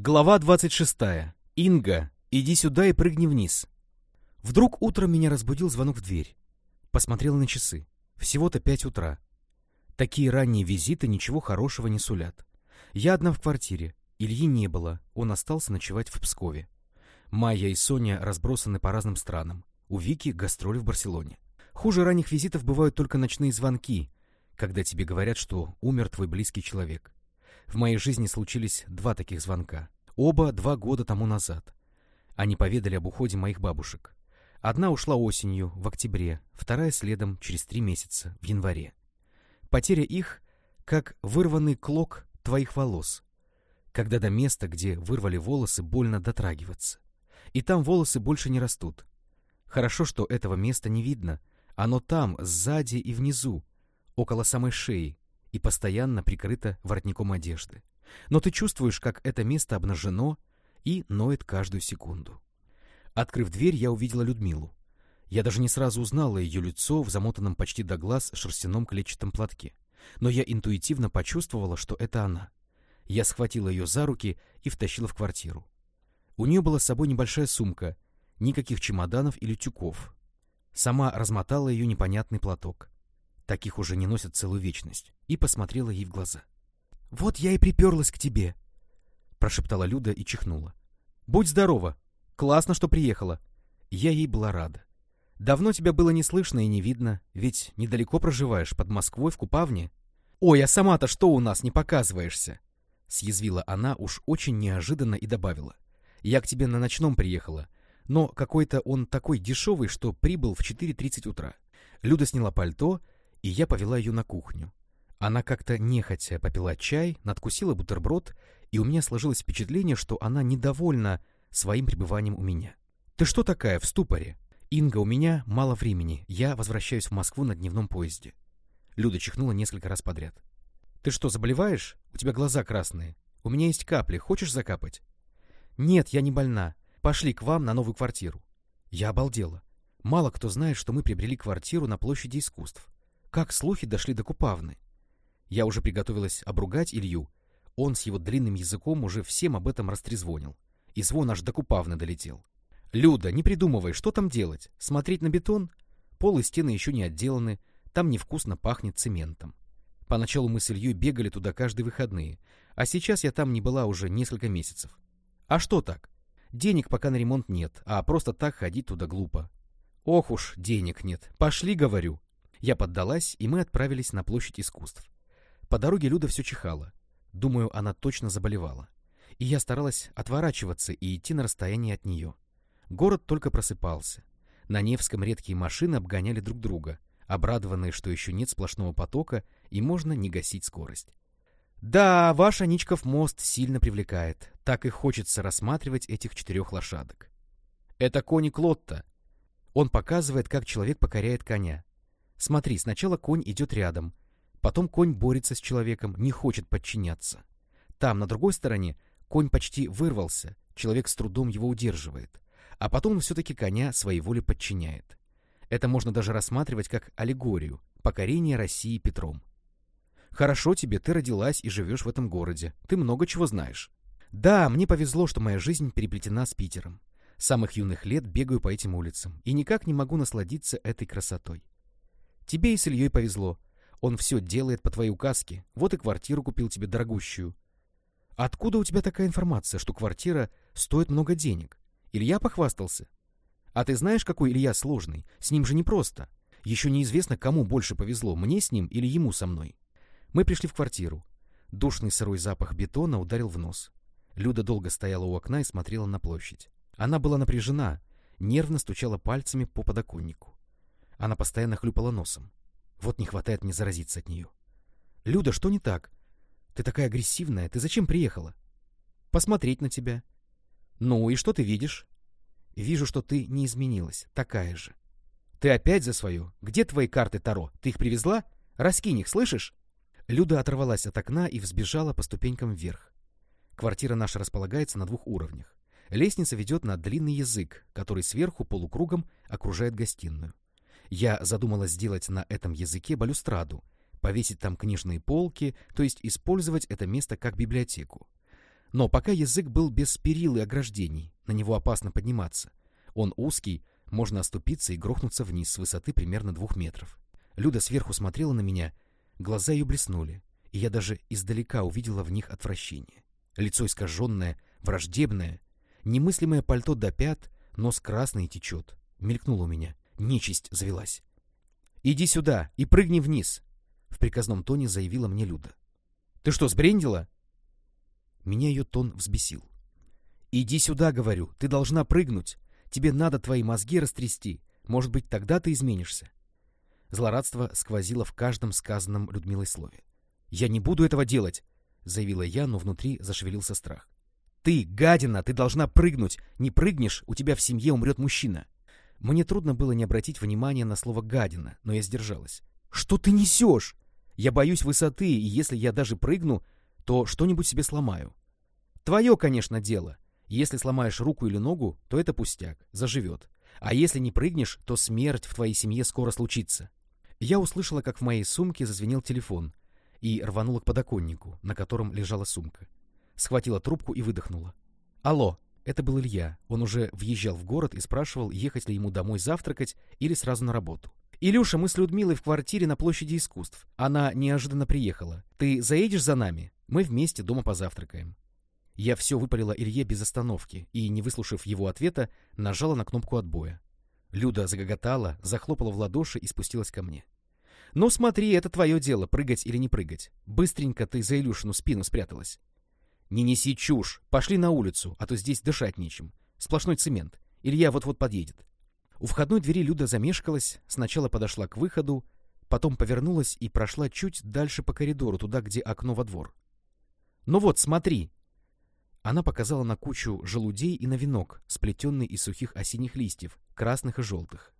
Глава 26. Инга, иди сюда и прыгни вниз. Вдруг утром меня разбудил звонок в дверь. Посмотрел на часы. Всего-то пять утра. Такие ранние визиты ничего хорошего не сулят. Я одна в квартире. Ильи не было, он остался ночевать в Пскове. Майя и Соня разбросаны по разным странам. У Вики гастроли в Барселоне. Хуже ранних визитов бывают только ночные звонки, когда тебе говорят, что умер твой близкий человек. В моей жизни случились два таких звонка. Оба два года тому назад. Они поведали об уходе моих бабушек. Одна ушла осенью, в октябре, вторая следом через три месяца, в январе. Потеря их, как вырванный клок твоих волос, когда до места, где вырвали волосы, больно дотрагиваться. И там волосы больше не растут. Хорошо, что этого места не видно. Оно там, сзади и внизу, около самой шеи, и постоянно прикрыто воротником одежды. Но ты чувствуешь, как это место обнажено и ноет каждую секунду. Открыв дверь, я увидела Людмилу. Я даже не сразу узнала ее лицо в замотанном почти до глаз шерстяном клетчатом платке. Но я интуитивно почувствовала, что это она. Я схватила ее за руки и втащила в квартиру. У нее была с собой небольшая сумка, никаких чемоданов или тюков. Сама размотала ее непонятный платок. Таких уже не носят целую вечность и посмотрела ей в глаза. «Вот я и приперлась к тебе», — прошептала Люда и чихнула. «Будь здорова! Классно, что приехала!» Я ей была рада. «Давно тебя было не слышно и не видно, ведь недалеко проживаешь, под Москвой, в Купавне». «Ой, а сама-то что у нас не показываешься?» Съязвила она уж очень неожиданно и добавила. «Я к тебе на ночном приехала, но какой-то он такой дешевый, что прибыл в 4.30 утра». Люда сняла пальто, и я повела ее на кухню. Она как-то нехотя попила чай, надкусила бутерброд, и у меня сложилось впечатление, что она недовольна своим пребыванием у меня. «Ты что такая в ступоре?» «Инга, у меня мало времени. Я возвращаюсь в Москву на дневном поезде». Люда чихнула несколько раз подряд. «Ты что, заболеваешь? У тебя глаза красные. У меня есть капли. Хочешь закапать?» «Нет, я не больна. Пошли к вам на новую квартиру». Я обалдела. Мало кто знает, что мы приобрели квартиру на площади искусств. Как слухи дошли до Купавны? Я уже приготовилась обругать Илью. Он с его длинным языком уже всем об этом растрезвонил. И звон аж до Купавны долетел. «Люда, не придумывай, что там делать? Смотреть на бетон? Пол и стены еще не отделаны, там невкусно пахнет цементом. Поначалу мы с Ильей бегали туда каждые выходные, а сейчас я там не была уже несколько месяцев. А что так? Денег пока на ремонт нет, а просто так ходить туда глупо. Ох уж, денег нет. Пошли, говорю. Я поддалась, и мы отправились на площадь искусств. По дороге Люда все чихала. Думаю, она точно заболевала. И я старалась отворачиваться и идти на расстояние от нее. Город только просыпался. На Невском редкие машины обгоняли друг друга, обрадованные, что еще нет сплошного потока и можно не гасить скорость. Да, ваш Аничков мост сильно привлекает. Так и хочется рассматривать этих четырех лошадок. Это кони Клотта. Он показывает, как человек покоряет коня. Смотри, сначала конь идет рядом, потом конь борется с человеком, не хочет подчиняться. Там, на другой стороне, конь почти вырвался, человек с трудом его удерживает, а потом он все-таки коня своей воле подчиняет. Это можно даже рассматривать как аллегорию покорения России Петром. Хорошо тебе, ты родилась и живешь в этом городе, ты много чего знаешь. Да, мне повезло, что моя жизнь переплетена с Питером. С самых юных лет бегаю по этим улицам и никак не могу насладиться этой красотой. Тебе и с Ильей повезло. Он все делает по твоей указке. Вот и квартиру купил тебе дорогущую. Откуда у тебя такая информация, что квартира стоит много денег? Илья похвастался. А ты знаешь, какой Илья сложный? С ним же непросто. Еще неизвестно, кому больше повезло, мне с ним или ему со мной. Мы пришли в квартиру. Душный сырой запах бетона ударил в нос. Люда долго стояла у окна и смотрела на площадь. Она была напряжена, нервно стучала пальцами по подоконнику. Она постоянно хлюпала носом. Вот не хватает мне заразиться от нее. «Люда, что не так? Ты такая агрессивная. Ты зачем приехала?» «Посмотреть на тебя». «Ну и что ты видишь?» «Вижу, что ты не изменилась. Такая же». «Ты опять за свое? Где твои карты Таро? Ты их привезла? Раскинь их, слышишь?» Люда оторвалась от окна и взбежала по ступенькам вверх. Квартира наша располагается на двух уровнях. Лестница ведет на длинный язык, который сверху полукругом окружает гостиную. Я задумалась сделать на этом языке балюстраду, повесить там книжные полки, то есть использовать это место как библиотеку. Но пока язык был без перил и ограждений, на него опасно подниматься. Он узкий, можно оступиться и грохнуться вниз с высоты примерно двух метров. Люда сверху смотрела на меня, глаза ее блеснули, и я даже издалека увидела в них отвращение. Лицо искаженное, враждебное, немыслимое пальто до пят, нос красный течет. Мелькнуло у меня. Нечисть завелась. «Иди сюда и прыгни вниз!» В приказном тоне заявила мне Люда. «Ты что, сбрендила?» Меня ее тон взбесил. «Иди сюда, — говорю, — ты должна прыгнуть. Тебе надо твои мозги растрясти. Может быть, тогда ты изменишься». Злорадство сквозило в каждом сказанном Людмилой слове. «Я не буду этого делать!» — заявила я, но внутри зашевелился страх. «Ты, гадина, ты должна прыгнуть! Не прыгнешь, у тебя в семье умрет мужчина!» Мне трудно было не обратить внимания на слово «гадина», но я сдержалась. «Что ты несешь? Я боюсь высоты, и если я даже прыгну, то что-нибудь себе сломаю. Твое, конечно, дело. Если сломаешь руку или ногу, то это пустяк, заживет. А если не прыгнешь, то смерть в твоей семье скоро случится». Я услышала, как в моей сумке зазвенел телефон, и рванула к подоконнику, на котором лежала сумка. Схватила трубку и выдохнула. «Алло!» Это был Илья. Он уже въезжал в город и спрашивал, ехать ли ему домой завтракать или сразу на работу. «Илюша, мы с Людмилой в квартире на площади искусств. Она неожиданно приехала. Ты заедешь за нами? Мы вместе дома позавтракаем». Я все выпалила Илье без остановки и, не выслушав его ответа, нажала на кнопку отбоя. Люда загоготала, захлопала в ладоши и спустилась ко мне. «Ну смотри, это твое дело, прыгать или не прыгать. Быстренько ты за Илюшину спину спряталась». «Не неси чушь! Пошли на улицу, а то здесь дышать нечем. Сплошной цемент. Илья вот-вот подъедет». У входной двери Люда замешкалась, сначала подошла к выходу, потом повернулась и прошла чуть дальше по коридору, туда, где окно во двор. «Ну вот, смотри!» Она показала на кучу желудей и на венок, сплетенный из сухих осенних листьев, красных и желтых.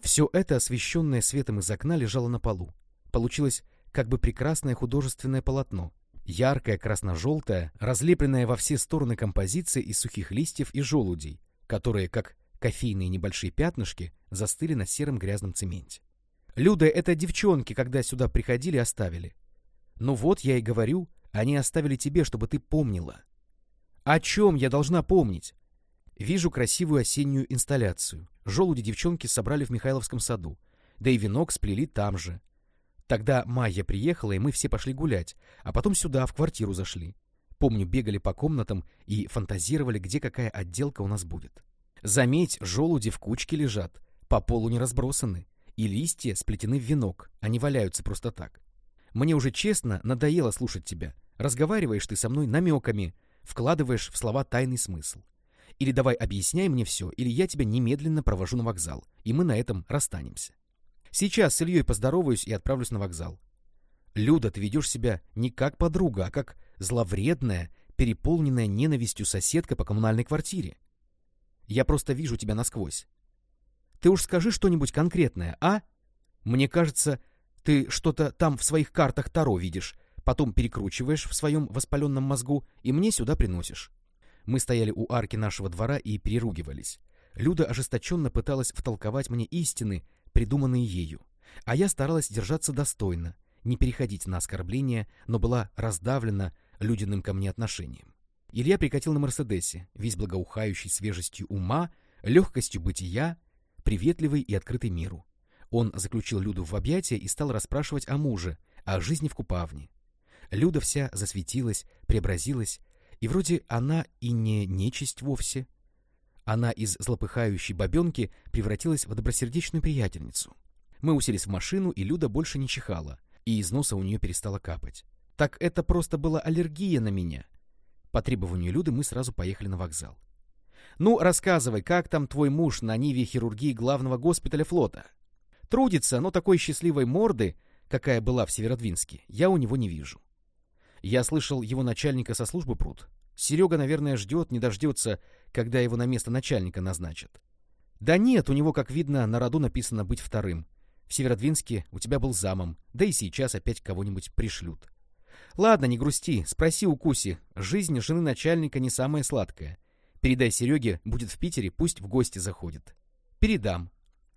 Все это, освещенное светом из окна, лежало на полу. Получилось как бы прекрасное художественное полотно, Яркая красно-желтая, разлепленная во все стороны композиция из сухих листьев и желудей, которые, как кофейные небольшие пятнышки, застыли на сером грязном цементе. Люда это девчонки, когда сюда приходили, оставили. Ну вот, я и говорю, они оставили тебе, чтобы ты помнила. О чем я должна помнить? Вижу красивую осеннюю инсталляцию. Желуди девчонки собрали в Михайловском саду. Да и венок сплели там же. Тогда Майя приехала, и мы все пошли гулять, а потом сюда, в квартиру зашли. Помню, бегали по комнатам и фантазировали, где какая отделка у нас будет. Заметь, желуди в кучке лежат, по полу не разбросаны, и листья сплетены в венок, они валяются просто так. Мне уже честно надоело слушать тебя. Разговариваешь ты со мной намеками, вкладываешь в слова тайный смысл. Или давай объясняй мне все, или я тебя немедленно провожу на вокзал, и мы на этом расстанемся. Сейчас с Ильей поздороваюсь и отправлюсь на вокзал. Люда, ты ведешь себя не как подруга, а как зловредная, переполненная ненавистью соседка по коммунальной квартире. Я просто вижу тебя насквозь. Ты уж скажи что-нибудь конкретное, а? Мне кажется, ты что-то там в своих картах Таро видишь, потом перекручиваешь в своем воспаленном мозгу и мне сюда приносишь. Мы стояли у арки нашего двора и переругивались. Люда ожесточенно пыталась втолковать мне истины, придуманные ею. А я старалась держаться достойно, не переходить на оскорбления, но была раздавлена людяным ко мне отношением. Илья прикатил на Мерседесе, весь благоухающий свежестью ума, легкостью бытия, приветливый и открытый миру. Он заключил Люду в объятия и стал расспрашивать о муже, о жизни в Купавне. Люда вся засветилась, преобразилась, и вроде она и не нечисть вовсе, она из злопыхающей бабенки превратилась в добросердечную приятельницу. Мы уселись в машину, и Люда больше не чихала, и из носа у нее перестала капать. Так это просто была аллергия на меня. По требованию Люды мы сразу поехали на вокзал. «Ну, рассказывай, как там твой муж на ниве хирургии главного госпиталя флота?» «Трудится, но такой счастливой морды, какая была в Северодвинске, я у него не вижу». Я слышал, его начальника со службы пруд. Серега, наверное, ждет, не дождется, когда его на место начальника назначат. Да нет, у него, как видно, на роду написано быть вторым. В Северодвинске у тебя был замом, да и сейчас опять кого-нибудь пришлют. Ладно, не грусти, спроси у Куси. Жизнь жены начальника не самая сладкая. Передай Сереге, будет в Питере, пусть в гости заходит. Передам.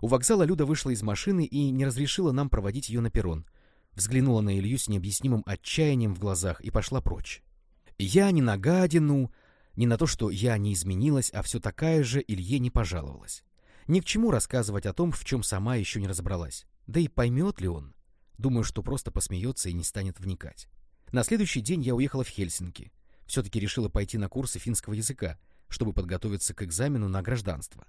У вокзала Люда вышла из машины и не разрешила нам проводить ее на перрон. Взглянула на Илью с необъяснимым отчаянием в глазах и пошла прочь. Я не на гадину, не на то, что я не изменилась, а все такая же Илье не пожаловалась. Ни к чему рассказывать о том, в чем сама еще не разобралась. Да и поймет ли он? Думаю, что просто посмеется и не станет вникать. На следующий день я уехала в Хельсинки. Все-таки решила пойти на курсы финского языка, чтобы подготовиться к экзамену на гражданство.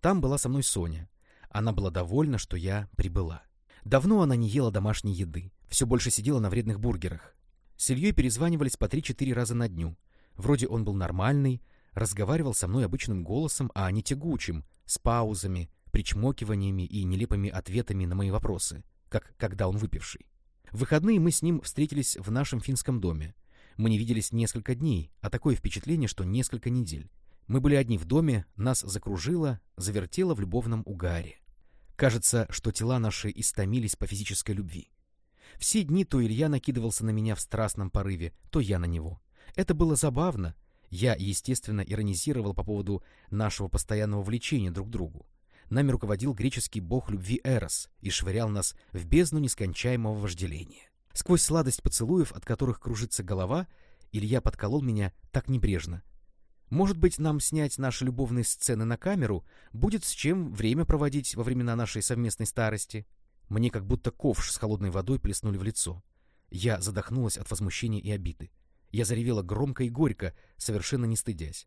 Там была со мной Соня. Она была довольна, что я прибыла. Давно она не ела домашней еды, все больше сидела на вредных бургерах. С Ильей перезванивались по 3-4 раза на дню. Вроде он был нормальный, разговаривал со мной обычным голосом, а не тягучим, с паузами, причмокиваниями и нелепыми ответами на мои вопросы, как когда он выпивший. В выходные мы с ним встретились в нашем финском доме. Мы не виделись несколько дней, а такое впечатление, что несколько недель. Мы были одни в доме, нас закружило, завертело в любовном угаре. Кажется, что тела наши истомились по физической любви. Все дни то Илья накидывался на меня в страстном порыве, то я на него. Это было забавно. Я, естественно, иронизировал по поводу нашего постоянного влечения друг к другу. Нами руководил греческий бог любви Эрос и швырял нас в бездну нескончаемого вожделения. Сквозь сладость поцелуев, от которых кружится голова, Илья подколол меня так небрежно. Может быть, нам снять наши любовные сцены на камеру, будет с чем время проводить во времена нашей совместной старости. Мне как будто ковш с холодной водой плеснули в лицо. Я задохнулась от возмущения и обиды. Я заревела громко и горько, совершенно не стыдясь.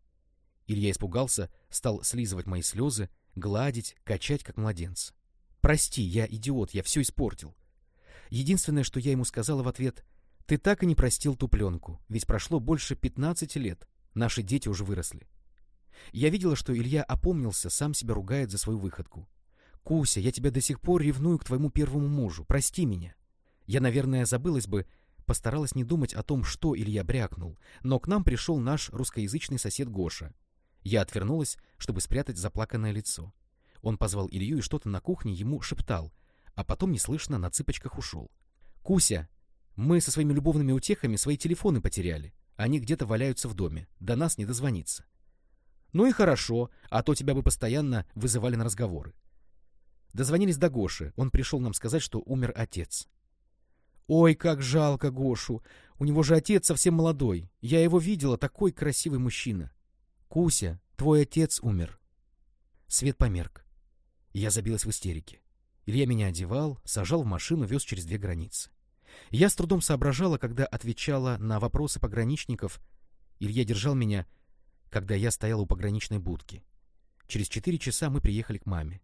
Илья испугался, стал слизывать мои слезы, гладить, качать, как младенца. «Прости, я идиот, я все испортил». Единственное, что я ему сказала в ответ, «Ты так и не простил ту пленку, ведь прошло больше пятнадцати лет, наши дети уже выросли». Я видела, что Илья опомнился, сам себя ругает за свою выходку. «Куся, я тебя до сих пор ревную к твоему первому мужу, прости меня». Я, наверное, забылась бы, постаралась не думать о том, что Илья брякнул, но к нам пришел наш русскоязычный сосед Гоша. Я отвернулась, чтобы спрятать заплаканное лицо. Он позвал Илью и что-то на кухне ему шептал, а потом неслышно на цыпочках ушел. «Куся, мы со своими любовными утехами свои телефоны потеряли. Они где-то валяются в доме, до нас не дозвониться». «Ну и хорошо, а то тебя бы постоянно вызывали на разговоры». Дозвонились до Гоши, он пришел нам сказать, что умер отец. «Ой, как жалко Гошу! У него же отец совсем молодой. Я его видела, такой красивый мужчина. «Куся, твой отец умер». Свет померк. Я забилась в истерике. Илья меня одевал, сажал в машину, вез через две границы. Я с трудом соображала, когда отвечала на вопросы пограничников. Илья держал меня, когда я стояла у пограничной будки. Через четыре часа мы приехали к маме.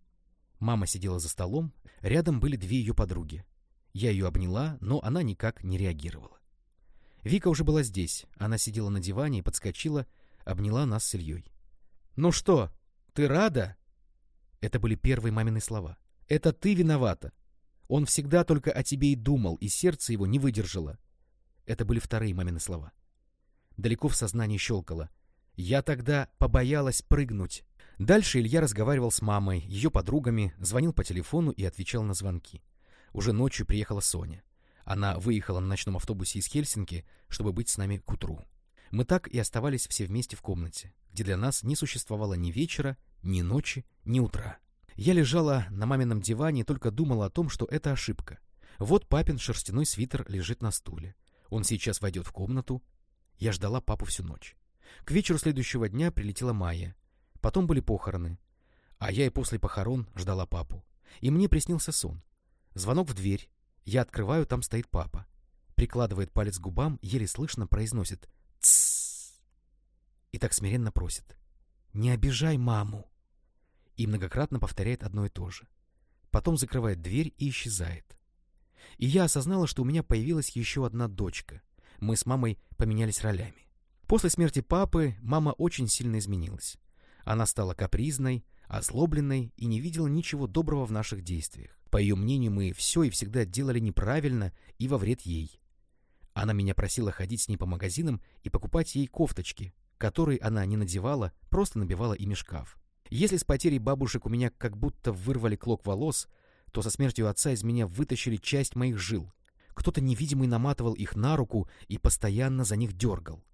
Мама сидела за столом, рядом были две ее подруги. Я ее обняла, но она никак не реагировала. Вика уже была здесь. Она сидела на диване и подскочила, обняла нас с Ильей. «Ну что, ты рада?» Это были первые мамины слова. «Это ты виновата. Он всегда только о тебе и думал, и сердце его не выдержало». Это были вторые мамины слова. Далеко в сознании щелкало. «Я тогда побоялась прыгнуть». Дальше Илья разговаривал с мамой, ее подругами, звонил по телефону и отвечал на звонки. Уже ночью приехала Соня. Она выехала на ночном автобусе из Хельсинки, чтобы быть с нами к утру. Мы так и оставались все вместе в комнате, где для нас не существовало ни вечера, ни ночи, ни утра. Я лежала на мамином диване и только думала о том, что это ошибка. Вот папин шерстяной свитер лежит на стуле. Он сейчас войдет в комнату. Я ждала папу всю ночь. К вечеру следующего дня прилетела Майя. Потом были похороны. А я и после похорон ждала папу. И мне приснился сон. Звонок в дверь. Я открываю, там стоит папа. Прикладывает палец к губам, еле слышно произносит Тссс. И так смиренно просит. Не обижай маму. И многократно повторяет одно и то же. Потом закрывает дверь и исчезает. И я осознала, что у меня появилась еще одна дочка. Мы с мамой поменялись ролями. После смерти папы мама очень сильно изменилась. Она стала капризной, озлобленной и не видела ничего доброго в наших действиях. По ее мнению, мы все и всегда делали неправильно и во вред ей. Она меня просила ходить с ней по магазинам и покупать ей кофточки, которые она не надевала, просто набивала ими шкаф. Если с потерей бабушек у меня как будто вырвали клок волос, то со смертью отца из меня вытащили часть моих жил. Кто-то невидимый наматывал их на руку и постоянно за них дергал.